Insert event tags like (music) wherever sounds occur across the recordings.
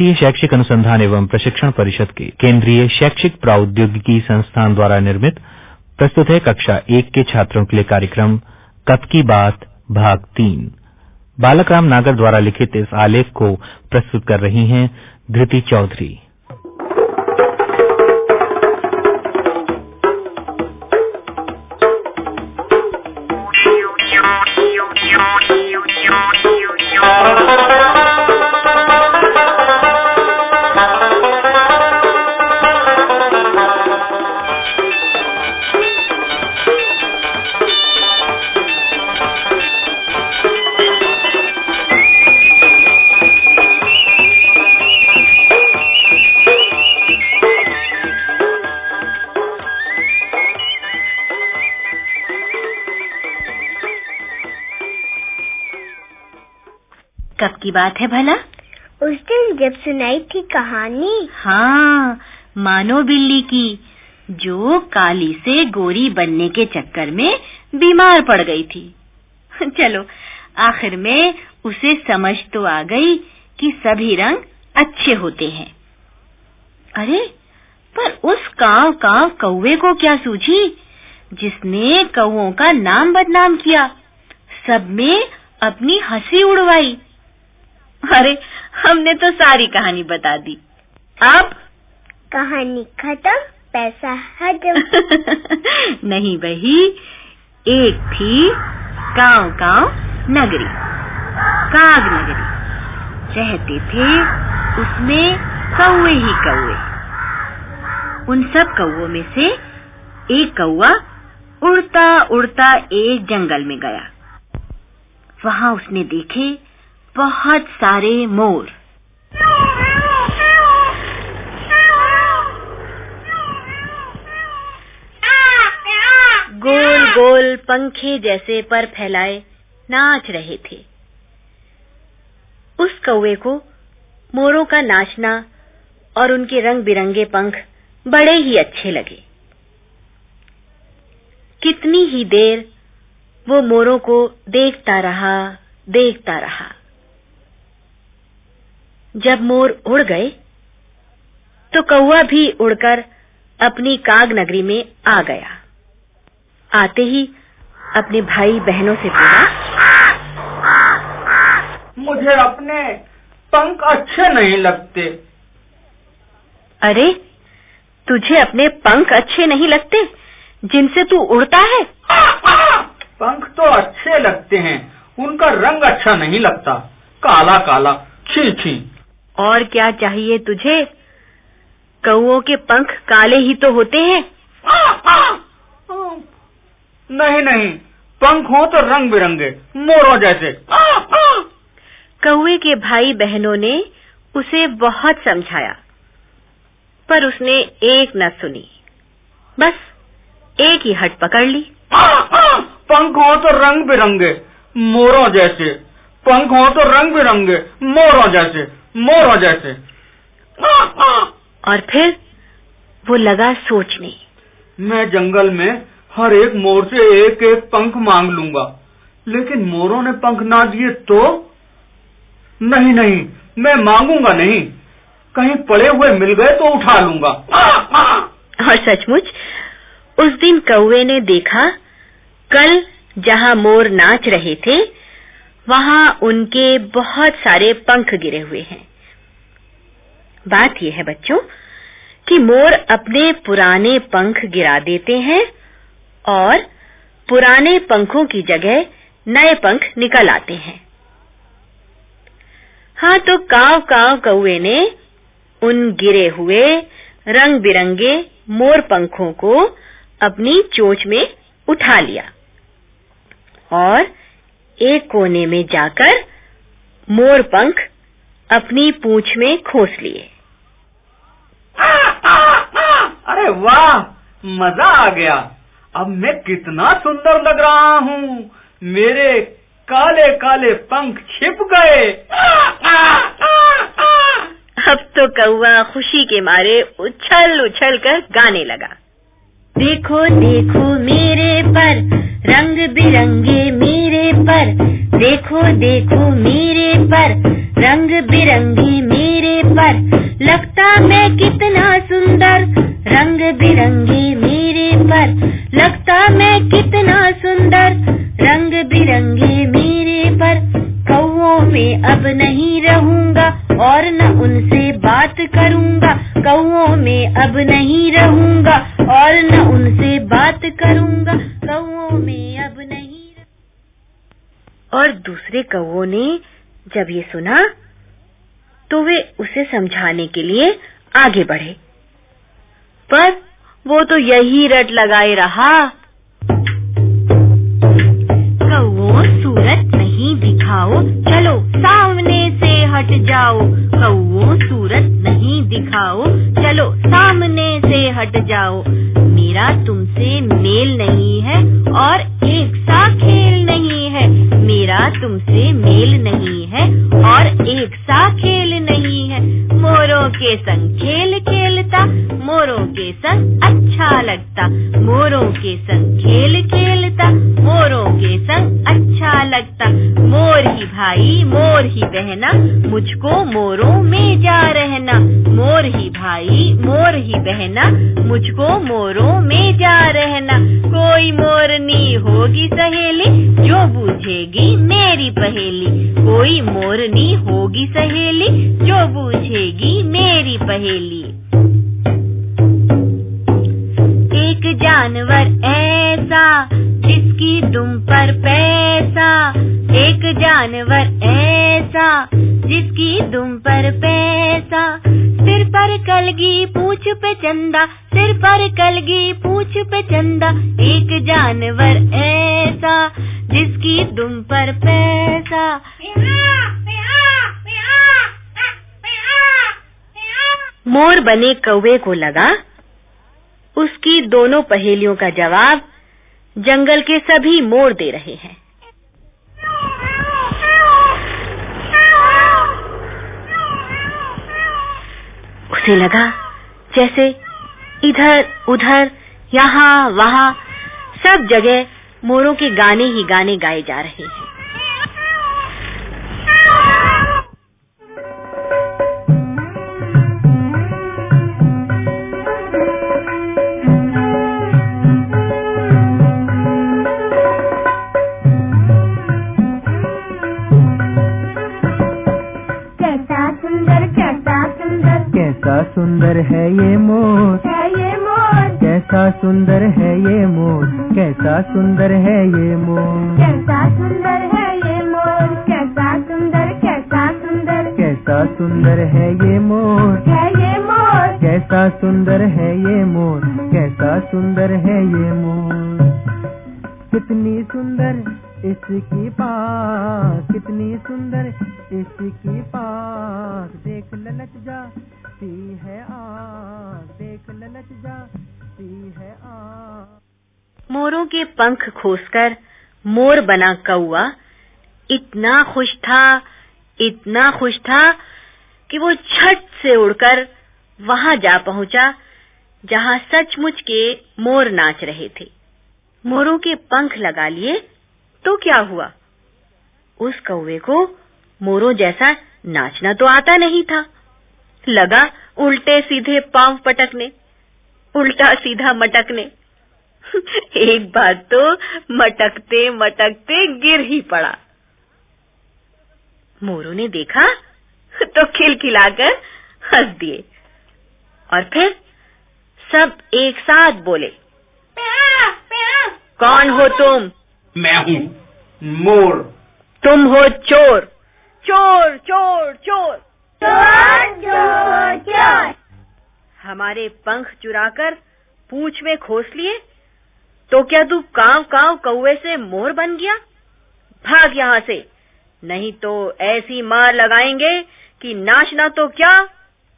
राष्ट्रीय शैक्षिक अनुसंधान एवं प्रशिक्षण परिषद के केंद्रीय शैक्षिक प्रौद्योगिकी संस्थान द्वारा निर्मित प्रस्तुत है कक्षा एक के छात्रों के लिए कार्यक्रम कब की बात, भाग तीन। बालक राम नागर द्वारा लिखित इस आलेख को प्रस्तुत कर रही हैं धृति चौधरी। कब की बात है भला? उस दिन जब सुनाई थी कहानी। हाँ मानो बिल्ली की। जो काली से गोरी बनने के चक्कर में बीमार पड़ गई थी। (laughs) चलो आखिर में उसे समझ तो आ गई कि सभी रंग अच्छे होते हैं। अरे पर उस काव काव कौवे को क्या सूझी? जिसने कौओं का नाम बदनाम किया। सब में अपनी हँसी उड़वाई। अरे हमने तो सारी कहानी बता दी। अब कहानी खत्म पैसा हजम। (laughs) नहीं बही एक थी गाँव गाँव नगरी काग नगरी। रहते थे उसमें कौवे ही कौवे। उन सब कौवों में से एक कौवा उड़ता उड़ता एक जंगल में गया। वहाँ उसने देखे बहुत सारे मोर। गोल गोल पंखे जैसे पर फैलाए नाच रहे थे। उस कौवे को मोरों का नाचना और उनके रंग बिरंगे पंख बड़े ही अच्छे लगे। कितनी ही देर वो मोरों को देखता रहा देखता रहा। जब मोर उड़ गए तो कौवा भी उड़कर अपनी काग नगरी में आ गया। आते ही अपने भाई बहनों से बोला मुझे अपने पंख अच्छे नहीं लगते। अरे तुझे अपने पंख अच्छे नहीं लगते जिनसे तू उड़ता है? पंख तो अच्छे लगते हैं उनका रंग अच्छा नहीं लगता। काला काला छी छी और क्या चाहिए तुझे? कौओं के पंख काले ही तो होते हैं। नहीं नहीं पंख हो तो रंग बिरंगे मोरों जैसे। कौए के भाई बहनों ने उसे बहुत समझाया पर उसने एक न सुनी। बस एक ही हट पकड़ ली। पंख हो तो रंग बिरंगे मोरों जैसे। पंख हो तो रंग बिरंगे मोरों जैसे। मोरों जैसे। और फिर वो लगा सोचने। मैं जंगल में हर एक मोर से एक एक पंख मांग लूँगा। लेकिन मोरों ने पंख ना दिए तो? नहीं नहीं मैं मांगूँगा नहीं। कहीं पड़े हुए मिल गए तो उठा लूँगा। और सचमुच उस दिन कौवे ने देखा कल जहाँ मोर नाच रहे थे वहाँ उनके बहुत सारे पंख गिरे हुए हैं। बात यह है बच्चों, कि मोर अपने पुराने पंख गिरा देते हैं और पुराने पंखों की जगह नए पंख निकल आते हैं। हाँ तो काव काव कौवे ने उन गिरे हुए रंग बिरंगे मोर पंखों को अपनी चोंच में उठा लिया और एक कोने में जाकर मोर पंख अपनी पूंछ में खोस लिए। अरे वाह मज़ा आ गया। अब मैं कितना सुंदर लग रहा हूँ। मेरे काले काले पंख छिप गए। अब तो कौवा खुशी के मारे उछल उछल कर गाने लगा। देखो देखो मेरे पर, रंग बिरंगे मेरे पर। देखो देखो मेरे पर, रंग बिरंगे मेरे पर। लगता मैं कितना सुंदर, रंग बिरंगे मेरे पर। लगता मैं कितना सुंदर, रंग बिरंगे मेरे पर। कौओं में अब नहीं रहूँगा और न उनसे बात करूँगा। कौओं में अब नहीं दूसरे कौओं ने जब ये सुना तो वे उसे समझाने के लिए आगे बढ़े। पर वो तो यही रट लगाए रहा। कौओं सूरत नहीं दिखाओ, चलो सामने से हट जाओ। कौओं सूरत नहीं दिखाओ, चलो सामने से हट जाओ। भाई मोर ही बहना, मुझको मोरों में जा रहना। मोर ही भाई, मोर ही बहना, मुझको मोरों में जा रहना। कोई मोरनी होगी सहेली, जो बूझेगी मेरी पहेली। कोई मोरनी होगी सहेली, जो बूझेगी मेरी पहेली। एक जानवर ऐसा, जिसकी दुम पर एक जानवर ऐसा, जिसकी दुम पर पैसा। सिर पर कलगी पूछ पे चंदा, सिर पर कलगी पूछ पे चंदा। एक जानवर ऐसा, जिसकी दुम पर पैसा। मोर बने कौवे को लगा। उसकी दोनों पहेलियों का जवाब, जंगल के सभी मोर दे रहे हैं। उसे लगा जैसे इधर, उधर, यहाँ, वहाँ सब जगह मोरों के गाने ही गाने गाए जा रहे हैं। सुंदर है ये मोर। है ये मोर। कैसा सुंदर है ये मोर। कैसा सुंदर है ये मोर। कैसा सुंदर है ये मोर। कैसा सुंदर कैसा सुंदर। कैसा सुंदर है ये मोर। है ये मोर। कैसा सुंदर है ये मोर। कैसा सुंदर है ये मोर। कितनी सुंदर इसकी पाख कितनी सुंदर इसकी पाख देख ललच जा। सी है आँख देख ललच जा सी है आँख मोरों के पंख खोसकर मोर बना कौआ इतना खुश था, इतना खुश था कि वो छट से उड़कर वहाँ जा पहुँचा, जहाँ सचमुच के मोर नाच रहे थे। मोरों के पंख लगा लिए तो क्या हुआ? उस कौवे को मोरों जैसा नाचना तो आता नहीं था। लगा उल्टे सीधे पाँव पटकने उल्टा सीधा मटकने। (laughs) एक बार तो मटकते मटकते गिर ही पड़ा। मोरू ने देखा तो खिलखिलाकर हंस दिए। और फिर सब एक साथ बोले कौन हो तुम? मैं हूँ मोर। तुम हो चोर। चोर चोर चोर। चोर चोर हमारे पंख चुराकर पूंछ में खोस लिए तो क्या तू काव काव कौवे से मोर बन गया? भाग यहाँ से। नहीं तो ऐसी मार लगाएँगे कि नाचना तो क्या,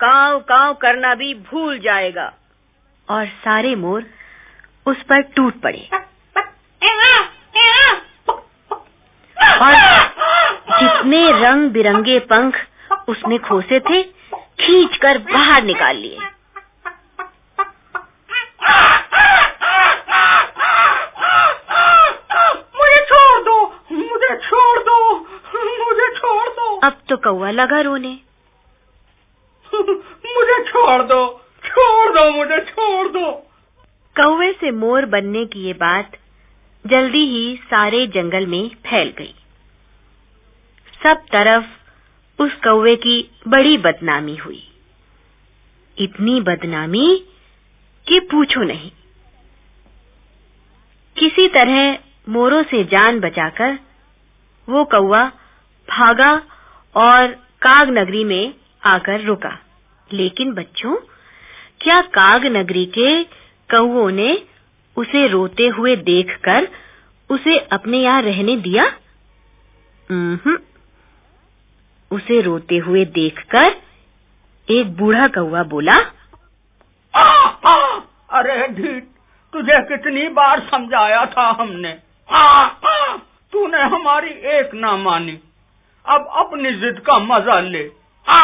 काव काव करना भी भूल जाएगा। और सारे मोर उस पर टूट पड़े। और जितने रंग बिरंगे पंख उसने खोसे थे खींच कर बाहर निकाल लिए। मुझे छोड़ दो मुझे छोड़ दो मुझे छोड़ दो। अब तो कौआ लगा रोने। मुझे छोड़ दो छोड़ दो मुझे छोड़ दो। कौवे से मोर बनने की ये बात जल्दी ही सारे जंगल में फैल गई। सब तरफ़ उस कौवे की बड़ी बदनामी हुई। इतनी बदनामी कि पूछो नहीं। किसी तरह मोरों से जान बचाकर वो कौवा भागा और काग नगरी में आकर रुका। लेकिन बच्चों, क्या काग नगरी के कौवों ने उसे रोते हुए देखकर उसे अपने यहाँ रहने दिया? हम्म उसे रोते हुए देखकर एक बूढ़ा कौवा बोला आ, आ, अरे ढीठ तुझे कितनी बार समझाया था हमने। आ, तूने हमारी एक ना मानी। अब अपनी जिद का मज़ा ले। आ,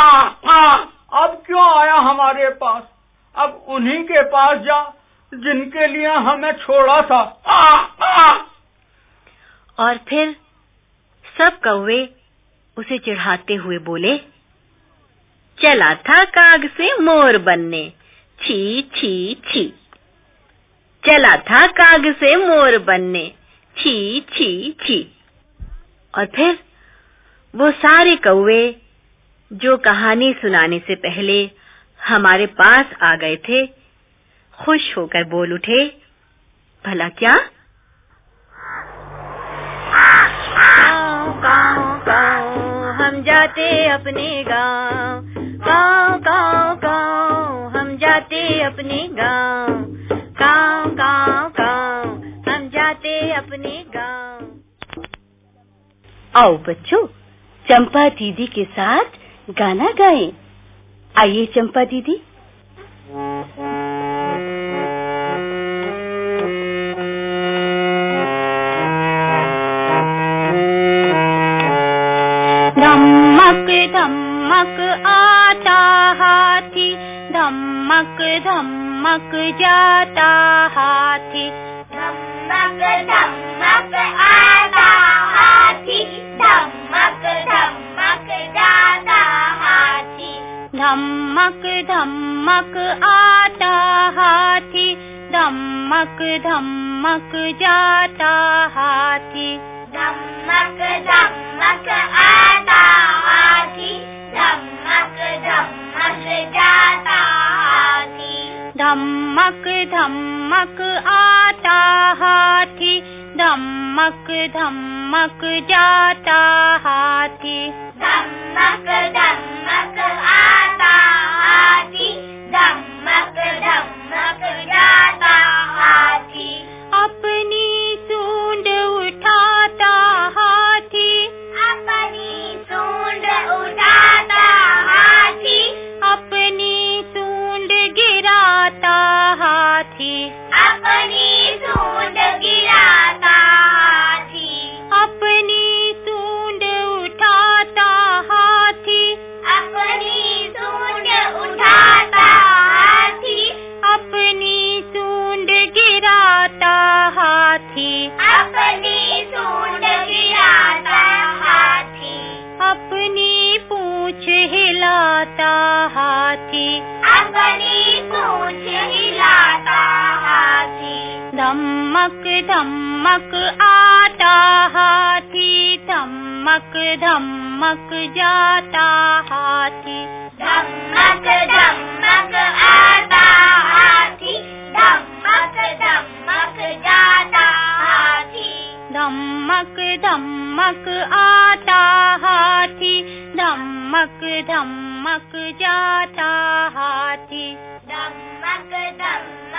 आ, अब क्यों आया हमारे पास? अब उन्हीं के पास जा जिनके लिए हमें छोड़ा था। आ, आ, और फिर सब कौवे उसे चिढ़ाते हुए बोले, चला था काग से मोर बनने। छी छी छी। चला था काग से मोर बनने। छी छी छी। और फिर वो सारे कौवे जो कहानी सुनाने से पहले हमारे पास आ गए थे, खुश होकर बोल उठे, भला क्या? जाते अपने गाँव। गाँव गाँव हम जाते अपने गाँव। गाँव गाँव गाँव, हम जाते अपने गाँव। आओ बच्चों, चंपा दीदी के साथ गाना गाएँ। आइए चंपा दीदी। आता हाथी धम्मक धम्मक जाता हाथी धम्मक धम्मक आता हाथी धम्मक धम्मक जाता हाथी धम्मक धम्मक आता हाथी धम्मक धम्मक जाता हाथी धम्मक धम्मक आता धम्मक आता हाथी धम्मक धम्मक जाता हाथी धम्मक आता हाथी धम्मक धम्मक जाता हाथी धम्मक धम्मक आता हाथी धम्मक धम्मक जाता हाथी धम्मक धम्मक आता हाथी धम्मक धम्मक जाता हाथी धम्मक धम्मक